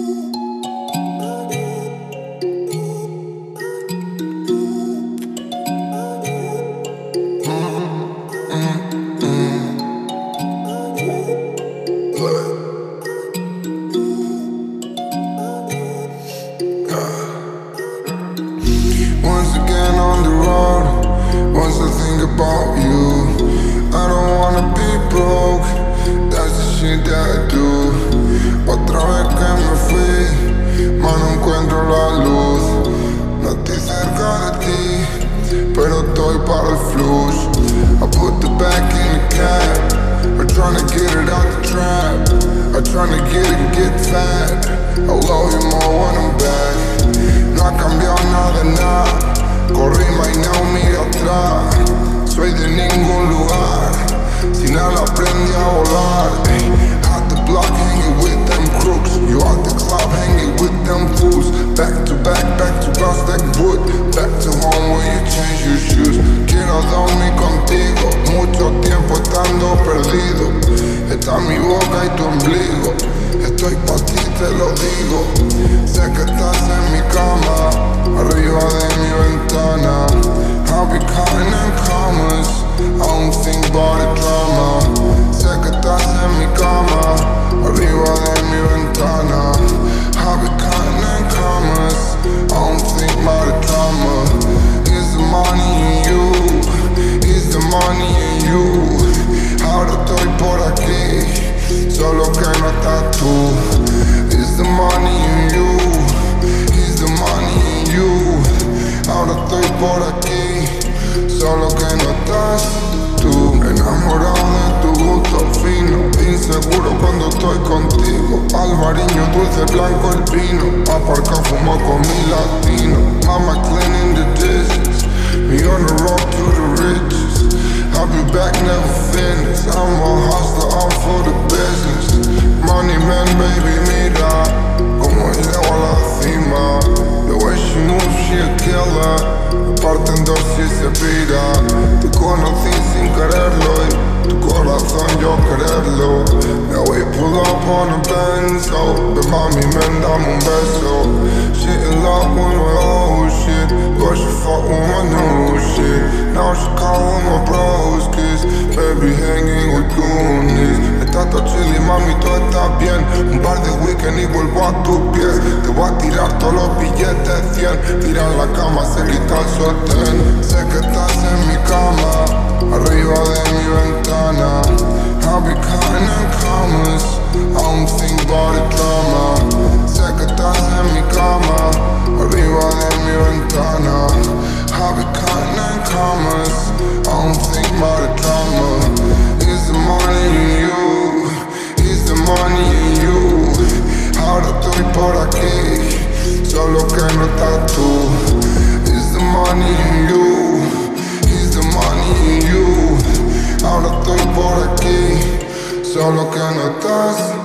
Once pero estoy para el. I put the back in the cab, I'm tryna get it out the trap. I'm tryna get it get fat. I love you more when I'm back. No ha cambiado nada, nada. Mi boca y tu ombligo. Estoy pa' ti, te lo digo. Sé que estás en mi cama, arriba estás. Is the money in you? Is the money in you? Ahora estoy por aquí, solo que no estás tú. Enamorado de tu gusto fino, inseguro cuando estoy contigo. Albariño, dulce, blanco el vino. Aparca, fumo con mi latino. Mama cleaning the dishes, me on the road to the riches. I'll be back, never mami, ven, dame un beso. She in love with my old shit, but she fuck with my new shit. Now she calling my bros, kiss. Baby, hanging with goonies. Estás todo chilly, mami, todo está bien. Un par de weekend y vuelvo a tus pies. Te voy a tirar todos los billetes 100. Tira la cama, se quita el sostén. Sé que estás en mi cama, que no estás. Is the money in you? Is the money in you? Ahora estoy por aquí, solo que no estás